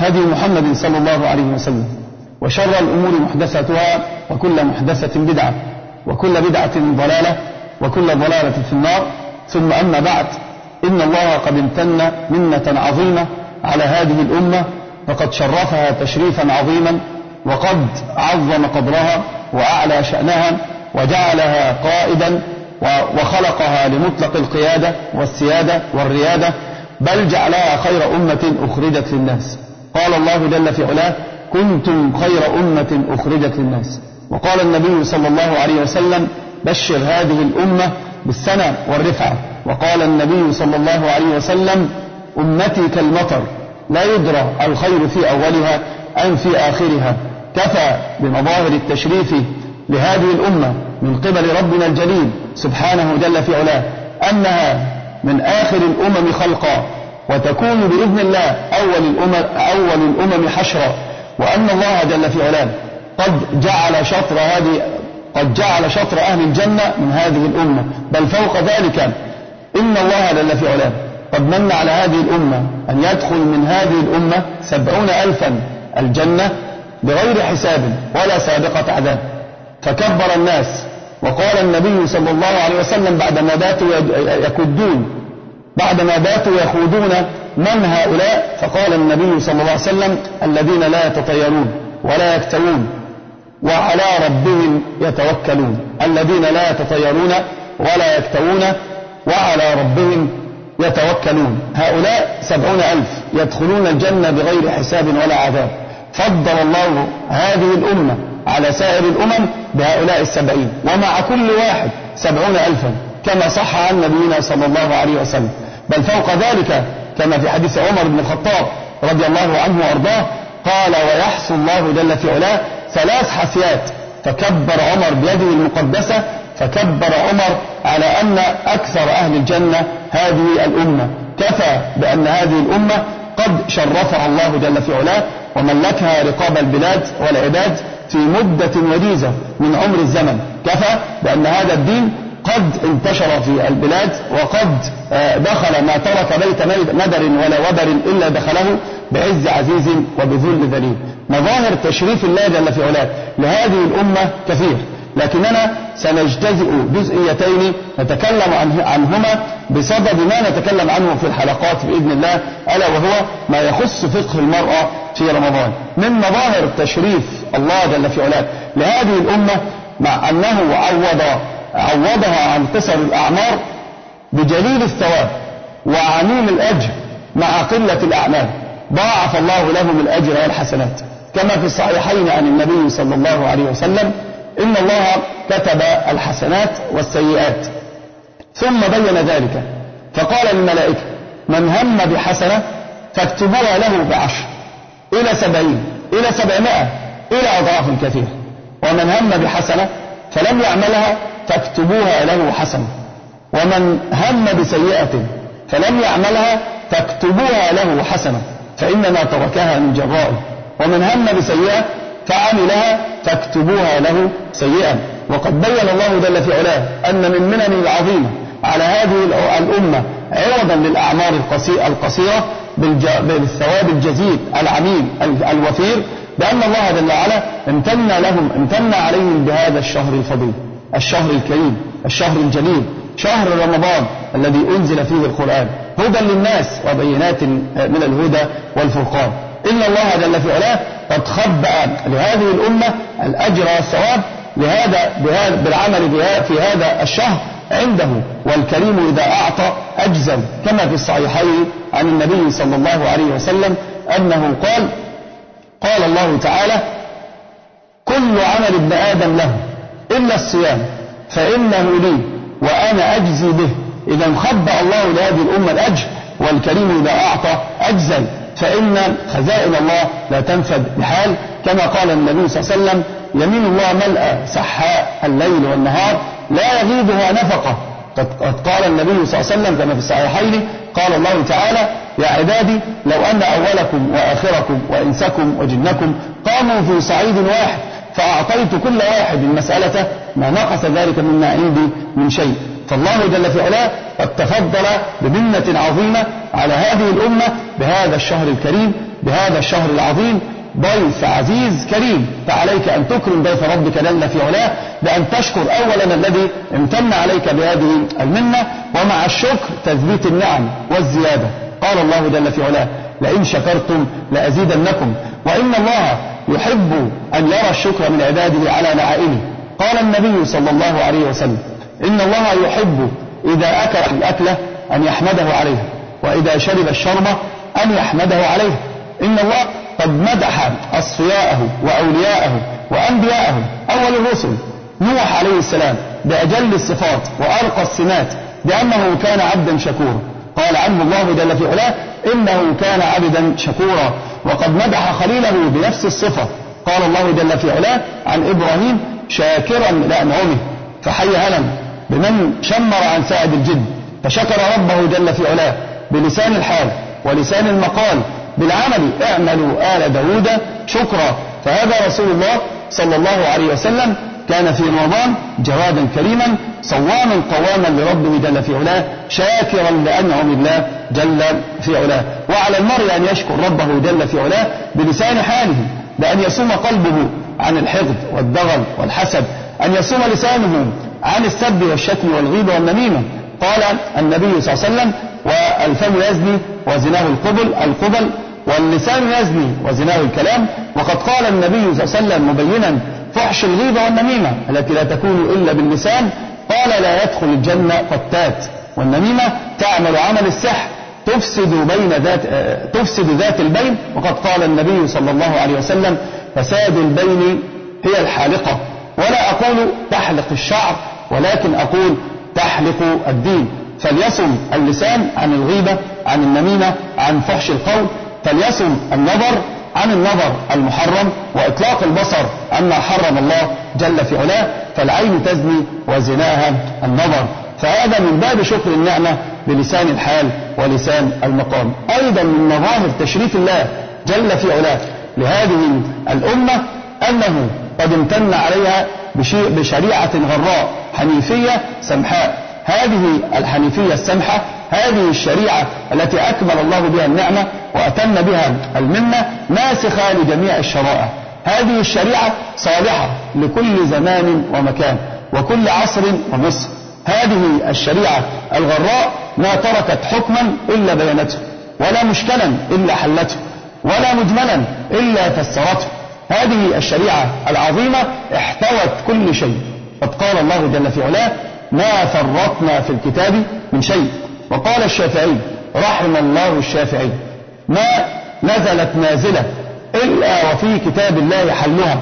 هدي محمد صلى الله عليه وسلم وشر الأمور محدثاتها وكل محدثة بدعة وكل بدعة ضلالة وكل ضلالة في النار. ثم أما بعد إن الله قد امتن منة عظيمة على هذه الأمة فقد شرفها تشريفا عظيما وقد عظم قدرها وأعلى شأنها وجعلها قائدا وخلقها لمطلق القيادة والسيادة والريادة. بل جعلها خير أمة أخرجت للناس. قال الله جل في علاه كنتم خير أمة أخرجت للناس. وقال النبي صلى الله عليه وسلم بشر هذه الأمة بالسنة والرفعة. وقال النبي صلى الله عليه وسلم أمتي كالمطر لا يدرى الخير في أولها أم في آخرها. كفى بمظاهر التشريف لهذه الأمة من قبل ربنا الجليل سبحانه جل في علاه أنها من آخر الأمم خلقا. وتكون بإذن الله أول الأمم, أول الأمم حشرا وأن الله جل في علاه قد جعل شطر هذه قد جعل شطر أهل الجنة من هذه الأمة. بل فوق ذلك إن الله جل في علاه قد من على هذه الأمة أن يدخل من هذه الأمة سبعون ألفا الجنة بغير حساب ولا سابقة عذاب فكبر الناس وقال النبي صلى الله عليه وسلم بعدما باتوا يكدون بعدما باتوا يخوضون من هؤلاء فقال النبي صلى الله عليه وسلم الذين لا يتطيرون ولا يكتوون وعلى ربهم يتوكلون. الذين لا يتطيرون ولا يكتوون وعلى ربهم يتوكلون. هؤلاء سبعون ألف يدخلون الجنة بغير حساب ولا عذاب. فضل الله هذه الأمة على سائر الأمم بهؤلاء السبعين ومع كل واحد سبعون ألفا. كما صح عن نبينا صلى الله عليه وسلم. بل فوق ذلك كما في حديث عمر بن الخطاب رضي الله عنه وأرضاه قال ويحصي الله جل في علاه ثلاث حثيات. فكبر عمر بيده المقدسة فكبر عمر على أن أكثر أهل الجنة هذه الأمة. كفى بأن هذه الأمة قد شرفها الله جل في علاه وملكها رقاب البلاد والعباد في مدة وجيزة من عمر الزمن. كفى بأن هذا الدين قد انتشر في البلاد وقد دخل ما ترك بيت ندر ولا وبر إلا دخله بعز عزيز وبذل ذليل. مظاهر تشريف الله جل في علاه لهذه الأمة كثير. لكننا سنجتزئ جزئيتين نتكلم عنهما بصدد ما نتكلم عنه في الحلقات بإذن الله ألا وهو ما يخص فقه المرأة في رمضان. من مظاهر تشريف الله جل في علاه لهذه الأمة مع أنه عوض عوضها عن قصر الأعمار بجليل الثواب وعميم الأجر مع قلة الأعمال. ضاعف الله لهم الأجر والحسنات. كما في الصحيحين عن النبي صلى الله عليه وسلم إن الله كتب الحسنات والسيئات. ثم بين ذلك فقال للملائكة من هم بحسنة فاكتبوها له بعشر إلى سبعين إلى سبعمائة إلى أضعاف كثيرة. ومن هم بحسنة فلم يعملها فاكتبوها له حسنة ومن هم بسيئة فلم يعملها فاكتبوها له حسنة فإنما تركها من جرائه ومن هم بسيئة فعملها فاكتبوها له سيئا وقد بين الله جل في علاه أن من منن العظيمة على هذه الأمة عوضا للأعمار القصيرة بالثواب الجزيل العميم الوفير بأن الله جل وعلا امتن لهم امتن عليهم بهذا الشهر الفضيل. الشهر الكريم الشهر الجليل شهر رمضان الذي أنزل فيه القرآن. هدى للناس وبينات من الهدى والفرقان. إن الله جل في علاه قد خبأ لهذه الأمة الأجر والثواب لهذا بالعمل في هذا الشهر عنده. والكريم إذا أعطى أجزل كما في الصحيحين عن النبي صلى الله عليه وسلم أنه قال قال الله تعالى كل عمل ابن آدم له إلا الصيام فإنه لي وأنا أجزي به. إذا خبأ الله لهذه الأمة الأجر والكريم إذا أعطى أجزل فإن خزائن الله لا تنفد بحال. كما قال النبي صلى الله عليه وسلم يمين الله ملأ سحاء الليل والنهار لا يغيبها نفقة. قد قال النبي صلى الله عليه وسلم كما في الصحيحين قال الله تعالى يا عبادي لو أن أولكم وآخركم وإنسكم وجنكم قاموا في صعيد واحد. فأعطيت كل واحد مسألته ما نقص ذلك مما عندي من شيء. فالله جل في علاه قد تفضل بمنة عظيمة على هذه الأمة بهذا الشهر الكريم بهذا الشهر العظيم. ضيف عزيز كريم فعليك أن تكرم ضيف ربك جل في علاه بأن تشكر أولا الذي امتن عليك بهذه المنة ومع الشكر تثبيت النعم والزيادة. قال الله جل في علاه لئن شكرتم لأزيدنكم وإن الله يحب أن يرى الشكر من عباده على نعائمه. قال النبي صلى الله عليه وسلم إن الله يحب إذا أكل الأكلة أن يحمده عليها وإذا شرب الشربة أن يحمده عليها إن الله قد مدح أصفياءه وأولياءه وأنبياءه. أول الرسل نوح عليه السلام بأجل الصفات وأرقى السمات بأنه كان عبدا شكورا. قال عنه الله جل في علاه إنه كان عبدا شكورا وقد مدح خليله بنفس الصفة. قال الله جل في علاه عن إبراهيم شاكرا لأنعمه فحي هلا بمن شمر عن سائد الجد فشكر ربه جل في علاه بلسان الحال ولسان المقال بالعمل. اعملوا آل داود شكرا. فهذا رسول الله صلى الله عليه وسلم كان في رمضان جوادا كريما صواما قواما لربه جل في علاه شاكرا لأنعم الله جل في علاه. وعلى المرء أن يشكر ربه جل في علاه بلسان حاله بأن يصوم قلبه عن الحقد والدغل والحسد أن يصوم لسانه عن السب والشتم والغيبة والنميمة. قال النبي صلى الله عليه وسلم والفم يزني وزناه القبل القبل واللسان يزني وزناه الكلام. وقد قال النبي صلى الله عليه وسلم مبينا فحش الغيبة والنميمة التي لا تكون إلا باللسان. قال لا يدخل الجنة قتات والنميمة تعمل عمل السحر تفسد بين ذات تفسد ذات البين. وقد قال النبي صلى الله عليه وسلم فساد البين هي الحالقة. ولا أقول تحلق الشعر ولكن أقول تحلق الدين. فليصم اللسان عن الغيبة عن النميمة عن فحش القول. فليصم النظر عن النظر المحرم وإطلاق البصر عما حرم الله جل في علاه فالعين تزني وزناها النظر. فهذا من باب شكر النعمة بلسان الحال ولسان المقام. أيضا من مظاهر تشريف الله جل في علاه لهذه الأمة أنه قد امتن عليها بشريعة غراء حنيفية سمحاء. هذه الحنيفية السمحة هذه الشريعة التي أكمل الله بها النعمة وأتم بها المنة ناسخة لجميع الشرائع. هذه الشريعة صالحة لكل زمان ومكان وكل عصر ومصر. هذه الشريعة الغراء ما تركت حكما إلا بينته ولا مشكلا إلا حلته ولا مجملا إلا فسرته. هذه الشريعة العظيمة احتوت كل شيء. قد قال الله جل في علاه ما فرطنا في الكتاب من شيء. وقال الشافعي رحم الله الشافعي ما نزلت نازلة إلا وفي كتاب الله حلها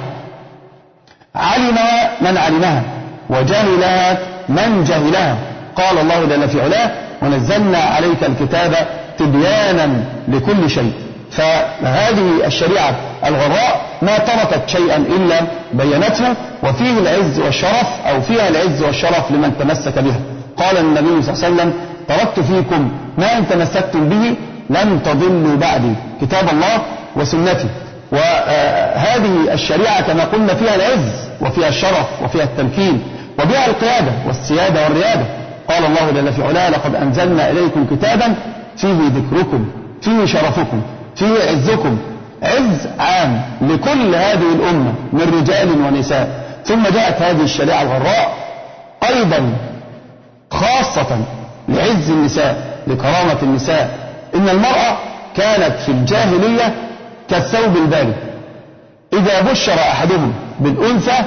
علم من علمها وجهلها من جهلها. قال الله جل في علاه ونزلنا عليك الكتاب تبيانا لكل شيء. فهذه الشريعة الغراء ما تركت شيئا إلا بينته وفيه العز والشرف أو فيها العز والشرف لمن تمسك بها. قال النبي صلى الله عليه وسلم تركت فيكم ما إن تمسكتم به لن تضلوا بعدي. كتاب الله وسنتي. وهذه الشريعة كما قلنا فيها العز وفيها الشرف وفيها التمكين وبها القيادة والسيادة والريادة. قال الله جل في علاه لقد أنزلنا إليكم كتابا فيه ذكركم فيه شرفكم فيه عزكم. عز عام لكل هذه الأمة من رجال ونساء. ثم جاءت هذه الشريعة الغراء. أيضا خاصة لعز النساء لكرامة النساء. إن المرأة كانت في الجاهلية كالثوب البارد. إذا بشر أحدهم بالأنثى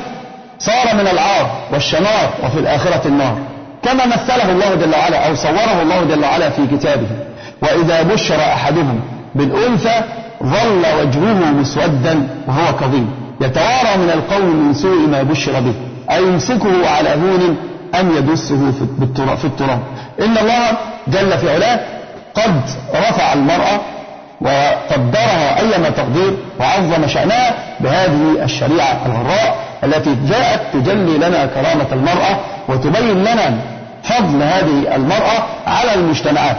صار من العار والشنار وفي الآخرة النار. كما مثله الله جل وعلا أو صوره الله جل وعلا في كتابه. وإذا بشر أحدهم بالأنثى ظل وجهه مسودا وهو كظيم. يتوارى من القوم من سوء ما بشر به. أيمسكه على هون أم يدسه في التراب. إن الله جل في علاه قد رفع المرأة وقدرها أيما تقدير وعظم شأنها بهذه الشريعة الغراء التي جاءت تجلي لنا كرامة المرأة وتبين لنا فضل هذه المرأة على المجتمعات.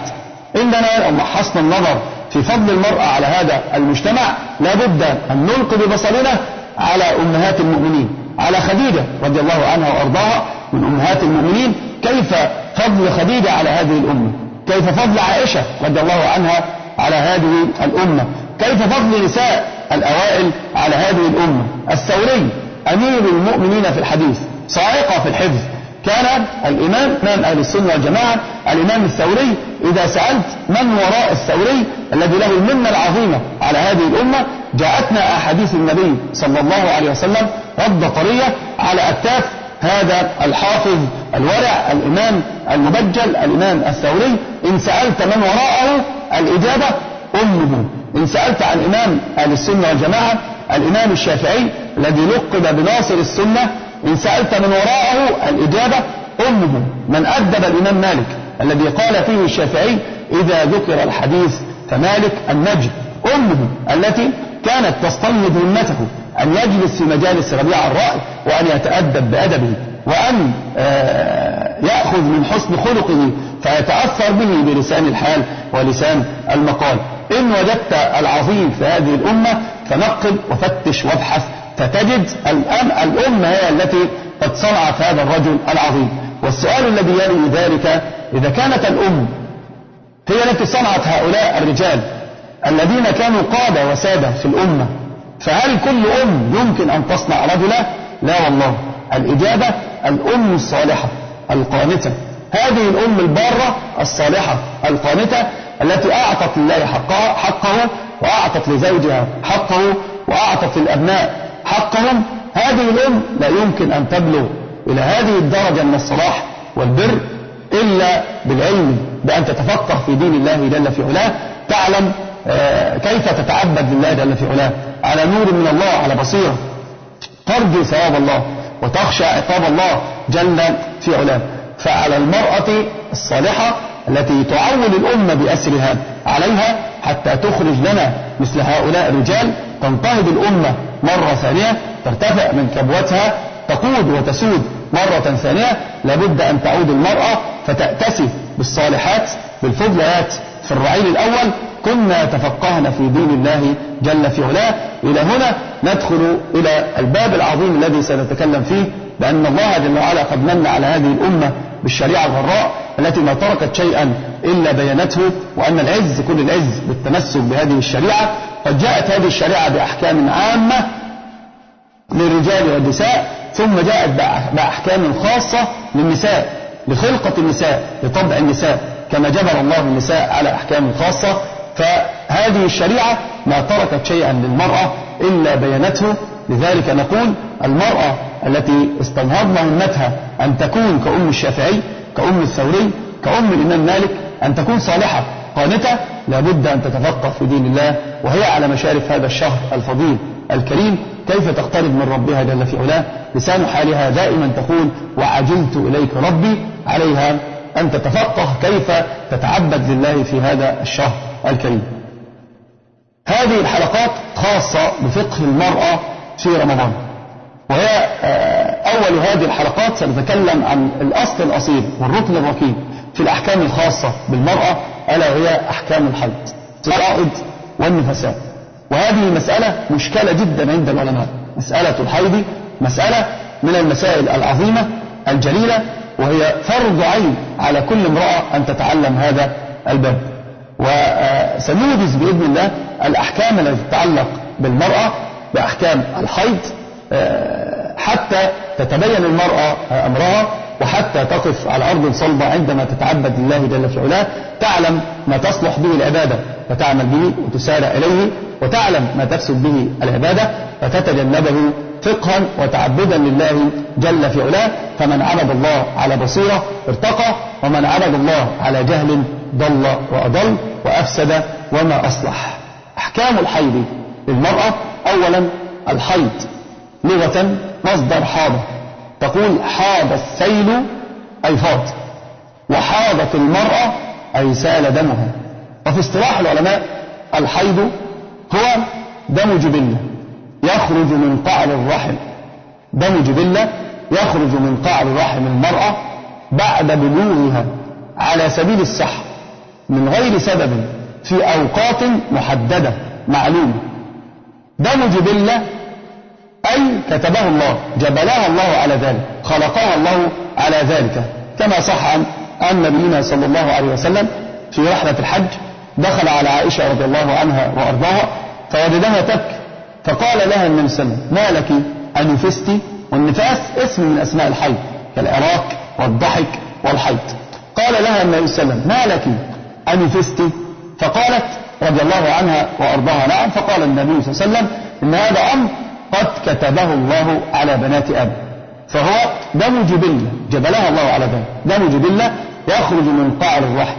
إننا لو محصنا النظر في فضل المرأة على هذا المجتمع لابد أن نلقي ببصرنا على أمهات المؤمنين على خديجة رضي الله عنها وأرضاها من أمهات المؤمنين كيف فضل خديجة على هذه الأمة؟ كيف فضل عائشة رضي الله عنها على هذه الأمة؟ كيف فضل نساء الأوائل على هذه الأمة؟ الثوري أمير المؤمنين في الحديث صاعقة في الحفظ. كان الإمام إمام أهل السنة والجماعة الإمام الثوري إذا سألت من وراء الثوري الذي له المنة العظيمة على هذه الأمة جاءتنا أحاديث النبي صلى الله عليه وسلم رد طرية على أكتاف هذا الحافظ الورع الإمام المبجل الإمام الثوري إن سألت من وراءه الإجابة أمه. إن سألت عن إمام أهل السنة والجماعة الإمام الشافعي الذي لقب بناصر السنة إن سألت من وراءه الإجابة أمه. من أدب الإمام مالك الذي قال فيه الشافعي إذا ذكر الحديث فمالك النجم. أمه التي كانت تستنهض همته أن يجلس في مجالس ربيع الرأي وأن يتأدب بأدبه وأن آه، يأخذ من حسن خلقه فيتأثر به بلسان الحال ولسان المقال. إن وجدت العظيم في هذه الأمة فنقب وفتش وابحث فتجد الأمة هي التي قد صنعت هذا الرجل العظيم. والسؤال الذي يلي ذلك إذا كانت الأم هي التي صنعت هؤلاء الرجال الذين كانوا قادة وسادة في الأمة فهل كل أم يمكن أن تصنع رجلا؟ لا والله. الإجابة الأم الصالحة القانتة. هذه الأم البارة الصالحة القانتة التي أعطت لله حقها حقه وأعطت لزوجها حقه وأعطت للأبناء حقهم. هذه الأم لا يمكن أن تبلغ إلى هذه الدرجة من الصلاح والبر إلا بالعلم بأن تتفقه في دين الله جل في علاه. تعلم كيف تتعبد لله جل في علاه؟ على نور من الله على بصيرة. ترجو ثواب الله وتخشى عقاب الله جل في علاه. فعلى المرأة الصالحة التي تعول الأمة بأسرها عليها حتى تخرج لنا مثل هؤلاء الرجال تنتهض الأمة مرة ثانية ترتفع من كبوتها تقود وتسود مرة ثانية. لابد أن تعود المرأة فتأتسي بالصالحات بالفضلات في الرعيل الأول كنا تفقهنا في دين الله جل في علاه. إلى هنا ندخل إلى الباب العظيم الذي سنتكلم فيه بأن الله جل وعلا قد من على هذه الأمة بالشريعة الغراء التي ما تركت شيئا إلا بينته وأن العز كل العز بالتمسك بهذه الشريعة. قد جاءت هذه الشريعة بأحكام عامة للرجال والنساء ثم جاءت بأحكام خاصة للنساء لخلقة النساء لطبع النساء كما جبر الله النساء على أحكام خاصة. فهذه الشريعة ما تركت شيئا للمرأة إلا بينته لذلك نقول المرأة التي استنهضنا همتها أن تكون كأم الشافعي كأم الثوري كأم الإمام مالك أن تكون صالحة قانتة لابد أن تتفقه في دين الله وهي على مشارف هذا الشهر الفضيل الكريم. كيف تقترب من ربها جل في علاه؟ لسان حالها دائما تقول وعجلت إليك ربي عليها أن تتفقه كيف تتعبد لله في هذا الشهر. الكريم. هذه الحلقات خاصة بفقه المرأة في رمضان. وهي آه، أول هذه الحلقات سنتكلم عن الأصل الأصيل والركن الركيب في الأحكام الخاصة بالمرأة ألا وهي أحكام الحيض الحائض والنفساء وهذه مسألة مشكلة جدا عند العلماء. مسألة الحيض مسألة من المسائل العظيمة الجليلة وهي فرض عين على كل امرأة أن تتعلم هذا الباب. وسنوجز بإذن الله الأحكام التي تتعلق بالمرأة بأحكام الحيض آه، حتى تتبين المرأة أمرها وحتى تقف على أرض صلبة عندما تتعبد لله جل في علاه تعلم ما تصلح به العبادة فتعمل به وتسارع إليه وتعلم ما تفسد به العبادة فتتجنبه فقها وتعبدا لله جل في علاه فمن عبد الله على بصيرة ارتقى ومن عبد الله على جهل ضل وأضل وأفسد وما أصلح. أحكام الحيض للمرأة أولا الحيض لغة مصدر حاض تقول حاض السيل أي فاض. وحاضت المرأة أي سال دمها وفي اصطلاح العلماء الحيض هو دم جبلة يخرج من قعر الرحم. دم جبلة يخرج من قعر رحم المرأة بعد بلوغها على سبيل الصحة من غير سبب في أوقات محددة معلومة. دم جبلة أي كتبه الله جبلها الله على ذلك خلقها الله على ذلك. كما صح عن نبينا صلى الله عليه وسلم في رحلة الحج دخل على عائشة رضي الله عنها وأرضاها فوجدها تبكي فقال لها النبي صلى الله عليه وسلم ما لك أنفستي والنفاس اسم من أسماء الحيض كالعراق والضحك والحيض قال لها النبي صلى الله عليه وسلم ما لك أنفستي فقالت رضي الله عنها وأرضاها نعم فقال النبي صلى الله عليه وسلم إن هذا أمر قد كتبه الله على بنات آدم فهو دم جبلة جبلها الله على ذلك دم جبلة يخرج من قعر الرحم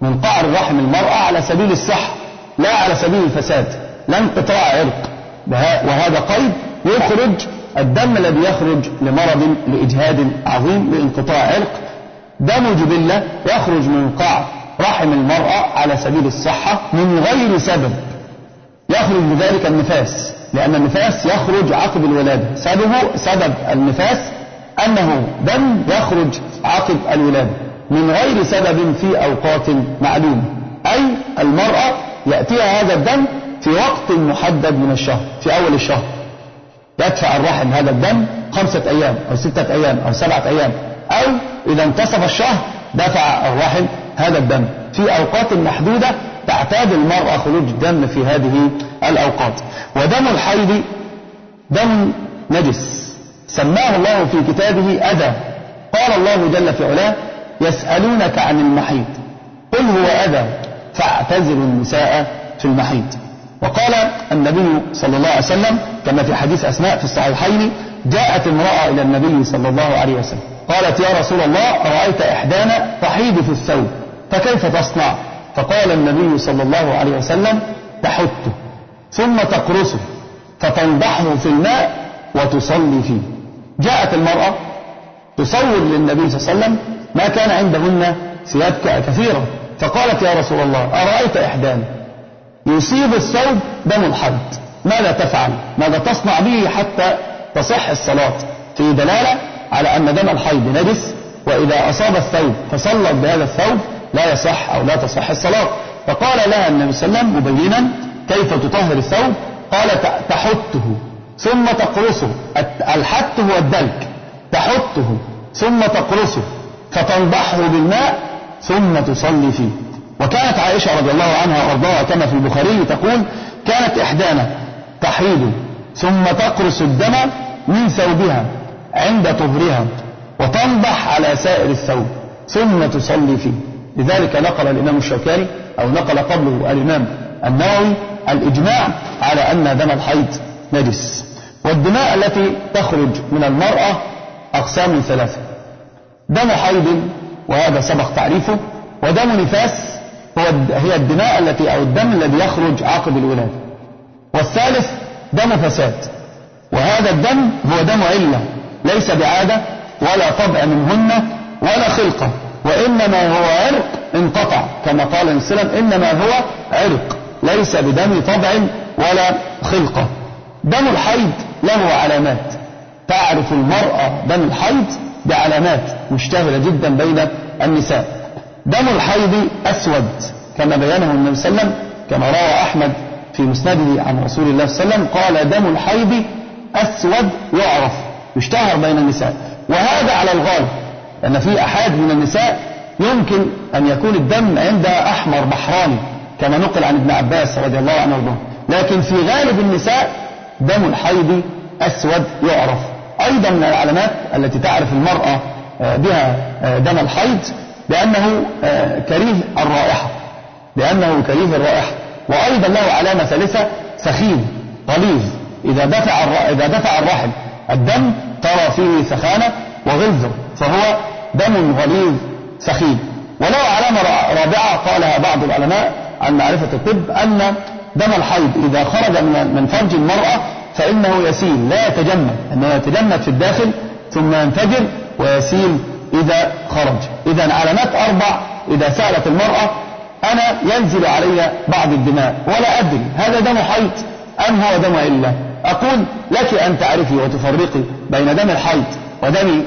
من قعر رحم المرأة على سبيل الصحة لا على سبيل الفساد لا انقطاع عرق. وهذا قيد يخرج الدم الذي يخرج لمرض لإجهاد عظيم لانقطاع عرق. دم جبلة يخرج من قعر رحم المرأة على سبيل الصحة من غير سبب. يخرج بذلك النفاس لأن النفاس يخرج عقب الولادة. سببه سبب النفاس أنه دم يخرج عقب الولادة. من غير سبب في أوقات معلومة. أي المرأة يأتيها هذا الدم في وقت محدد من الشهر في أول الشهر. يدفع الرحم هذا الدم خمسة أيام أو ستة أيام أو سبعة أيام. أو إذا انتصف الشهر دفع الرحم هذا الدم. في أوقات محدودة تعتاد المرأة خروج الدم في هذه الأوقات. ودم الحيض دم نجس. سماه الله في كتابه أذى. قال الله جل في علاه يسألونك عن المحيط. قل هو أذى فاعتزلوا النساء في المحيط. وقال النبي صلى الله عليه وسلم كما في حديث أسماء في الصحيحين جاءت امرأة إلى النبي صلى الله عليه وسلم. قالت يا رسول الله رأيت إحدانا تحيد في الثوب. فكيف تصنع؟ فقال النبي صلى الله عليه وسلم تحته ثم تقرصه فتنضحه في الماء وتصلي فيه. جاءت المرأة تصور للنبي صلى الله عليه وسلم ما كان عندهن ثياب كثيرة فقالت يا رسول الله أرأيت إحدانا يصيب الثوب دم الحد ماذا تفعل؟ ماذا تصنع به حتى تصح الصلاة؟ في دلالة على أن دم الحيض نجس وإذا أصاب الثوب فصلت بهذا الثوب لا يصح أو لا تصح الصلاة. فقال لها النبي صلى الله عليه وسلم مبينا كيف تطهر الثوب؟ قال تحته ثم تقرصه الحت هو الدلك تحته ثم تقرصه فتنضحه بالماء ثم تصلي فيه. وكانت عائشة رضي الله عنها وأرضاها كما في البخاري تقول كانت إحدانا تحيض ثم تقرص الدم من ثوبها عند طهرها وتنضح على سائر الثوب ثم تصلي فيه. لذلك نقل الإمام الشوكاني أو نقل قبله الإمام النووي الإجماع على أن دم الحيض نجس. والدماء التي تخرج من المرأة أقسام ثلاثة دم حيض وهذا سبق تعريفه ودم نفاس هو هي الدماء التي أو الدم الذي يخرج عقب الولادة. والثالث دم فساد وهذا الدم هو دم علة ليس بعادة ولا طبع منهن ولا خلقة. وإنما هو عرق انقطع. كما قال السلام إنما هو عرق ليس بدم طبع ولا خلقة دم الحيض له علامات. تعرف المرأة دم الحيض بعلامات مشتهرة جدا بين النساء. دم الحيض أسود كما بيانه النبي صلى الله عليه وسلم كما روى أحمد في مسنده عن رسول الله صلى الله عليه وسلم قال دم الحيض أسود يعرف يشتهر بين النساء. وهذا على الغالب. لأن في أحد من النساء يمكن أن يكون الدم عندها أحمر بحراني كما نقل عن ابن عباس رضي الله عنه وارضاه. لكن في غالب النساء دم الحيض أسود يعرف. أيضا من العلامات التي تعرف المرأة آه، بها آه، دم الحيض لأنه آه، كريه الرائحة. لأنه كريه الرائحة. وأيضا له علامة ثالثة سخين غليظ. إذا دفع إذا دفع الرحم الدم ترى فيه سخانة وغلظة فهو دم غليظ سخين وله علامة رابعة قالها بعض العلماء عن معرفة الطب أن دم الحيض إذا خرج من فرج المرأة فإنه يسيل لا يتجمد أنه يتجمد في الداخل ثم ينفجر ويسيل إذا خرج. إذا علامات أربع إذا سألت المرأة أنا ينزل علي بعض الدماء ولا أدري هذا دم حيض أم هو دم إلا أقول لك أن تعرفي وتفرقي بين دم الحيض ودم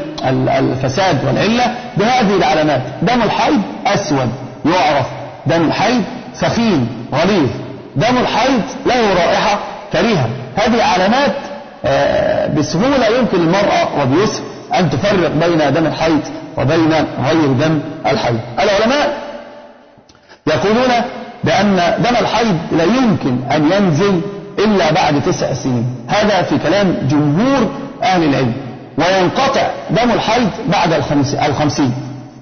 الفساد والعلة بهذه العلامات. دم الحيض أسود يعرف. دم الحيض سخين غليظ. دم الحيض له رائحة كريهة. هذه علامات آه، بسهولة يمكن المرأة وبيسر أن تفرق بين دم الحيض وبين غير دم الحيض. العلماء يقولون بأن دم الحيض لا يمكن أن ينزل إلا بعد تسع سنين. هذا في كلام جمهور أهل العلم. وينقطع دم الحيض بعد الخمسين.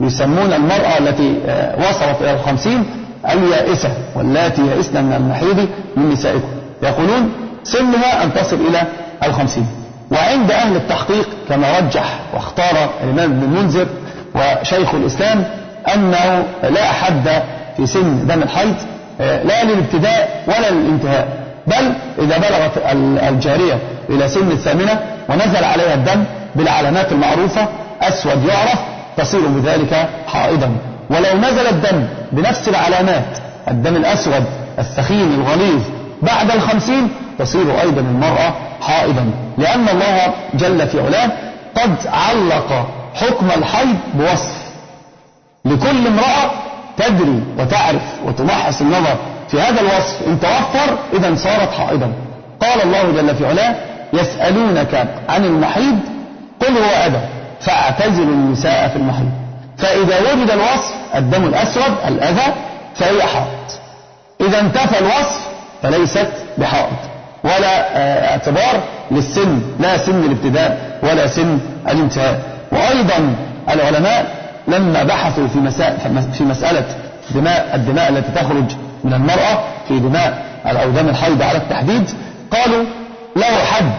يسمون المرأة التي آه، وصلت إلى الخمسين اليائسة واللاتي يئسن من المحيض من نسائكم. يقولون سنها أن تصل إلى الخمسين. وعند أهل التحقيق كما رجح واختار الإمام ابن المنذر وشيخ الإسلام أنه لا حد في سن دم الحيض آه، لا للابتداء ولا للانتهاء بل إذا بلغت الجارية إلى سن الثامنة ونزل عليها الدم بالعلامات المعروفة أسود يعرف تصير بذلك حائضا. ولو نزل الدم بنفس العلامات الدم الأسود الثخين الغليظ بعد الخمسين تصير أيضا المرأة حائضا. لأن الله جل في علاه قد علق حكم الحيض بوصف. لكل امرأة تدري وتعرف وتمحص النظر في هذا الوصف. إن توفر إذا صارت حائضا. قال الله جل في علاه يسألونك عن المحيض قل هو أذى فاعتزلوا النساء في المحيض فإذا وجد الوصف الدم الأسود الأذى فهي حائض. إذا انتفى الوصف فليست بحائض. ولا آه، اعتبار للسن لا سن الابتداء ولا سن الانتهاء. وأيضا العلماء لما بحثوا في, مساء في مسألة دماء الدماء التي تخرج من المرأة في دماء أو دم الحيض على التحديد قالوا له حد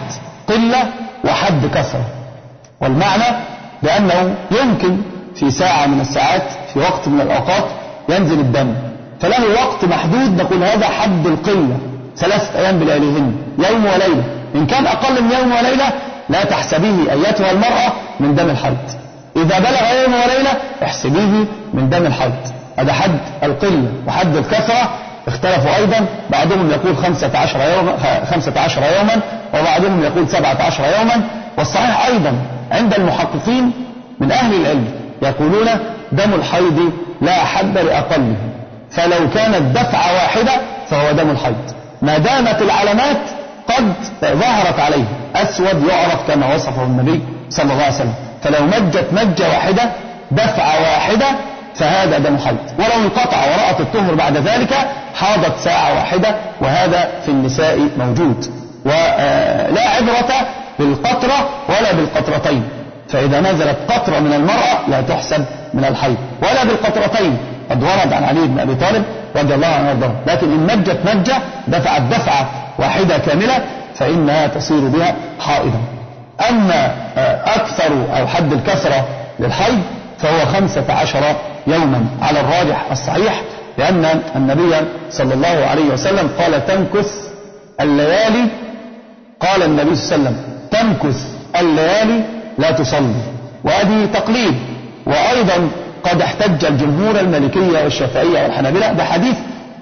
قلة وحد كثرة والمعنى بأنه يمكن في ساعة من الساعات في وقت من الأوقات ينزل الدم. فله وقت محدود نقول هذا حد القلة ثلاثة أيام بلياليهن يوم وليلة. إن كان أقل من يوم وليلة لا تحسبيه أيتها المرأة من دم الحيض إذا بلغ يوم وليلة احسبيه من دم الحيض هذا حد القلة وحد الكثرة. اختلفوا أيضا. بعضهم يقول خمسة عشر يوما, خمسة عشر يوما وبعضهم يقول سبعة عشر يوما. والصحيح أيضا عند المحققين من أهل العلم يقولون دم الحيض لا حد لأقله فلو كانت دفعة واحدة فهو دم الحيض. ما دامت العلامات قد ظهرت عليه أسود يعرف كما وصفه النبي صلى الله عليه وسلم فلو مجت مجة واحدة دفعة واحدة فهذا دم حيض. ولو انقطع ورأت الطهر بعد ذلك حاضت ساعة واحدة وهذا في النساء موجود. ولا عبرة بالقطرة ولا بالقطرتين. فإذا نزلت قطرة من المرأة لا تحسب من الحيض ولا بالقطرتين. قد ورد عن علي بن أبي طالب رضي الله عنه وأرضاه. لكن إن مجت مجة دفعت دفعة واحدة كاملة فإنها تصير بها حائضا. أما أكثر أو حد الكثرة للحيض فهو خمسة عشر يوما. على الراجح الصحيح لأن النبي صلى الله عليه وسلم قال تمكث الليالي قال النبي صلى الله عليه وسلم. تمكث الليالي لا تصلي. وهذه تقليد. وأيضا قد احتج الجمهور المالكية والشافعية والحنابلة بحديث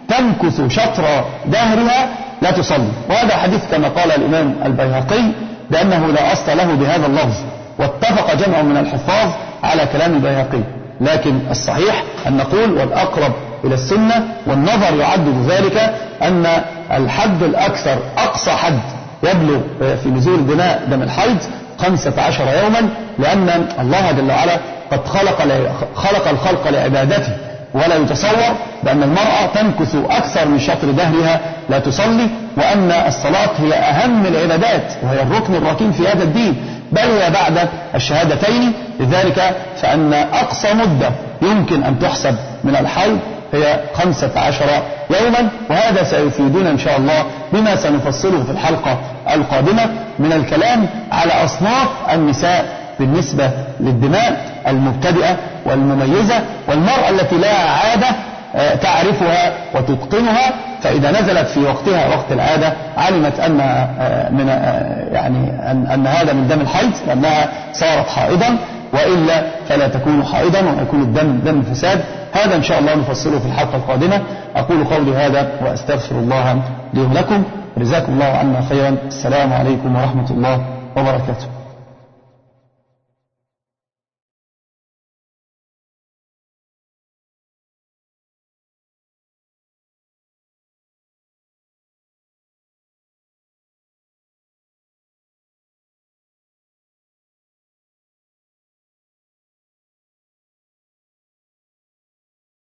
تمكث شطر دهرها لا تصلي. وهذا حديث كما قال الإمام البيهقي بأنه لا أصل له بهذا اللفظ. واتفق جمع من الحفاظ على كلام البيهقي. لكن الصحيح أن نقول والأقرب إلى السنة والنظر يعدد ذلك أن الحد الأكثر أقصى حد يبلغ في نزول دماء دم الحيض خمسة عشر يوما لأن الله جل وعلا قد خلق خلق الخلق لعبادته ولا يتصور بأن المرأة تمكث أكثر من شطر دهرها لا تصلي وأن الصلاة هي أهم العبادات وهي الركن الركين في هذا الدين. بل هي بعد الشهادتين لذلك فأن أقصى مدة يمكن أن تحسب من الحيض هي خمسة عشر يوما وهذا سيفيدنا إن شاء الله بما سنفصله في الحلقة القادمة من الكلام على أصناف النساء بالنسبة للدماء المبتدئة والمميزة والمرأة التي لا عادة آه، تعرفها وتتقنها. فإذا نزلت في وقتها وقت العادة علمت أن آه، من آه، يعني أن هذا من دم الحيض لأنها صارت حائضا. وإلا فلا تكون حائضا ويكون الدم دم فساد. هذا إن شاء الله نفصله في الحلقة القادمة. أقول قولي هذا وأستغفر الله لي ولكم. جزاكم الله عنا خيرا. السلام عليكم ورحمة الله وبركاته.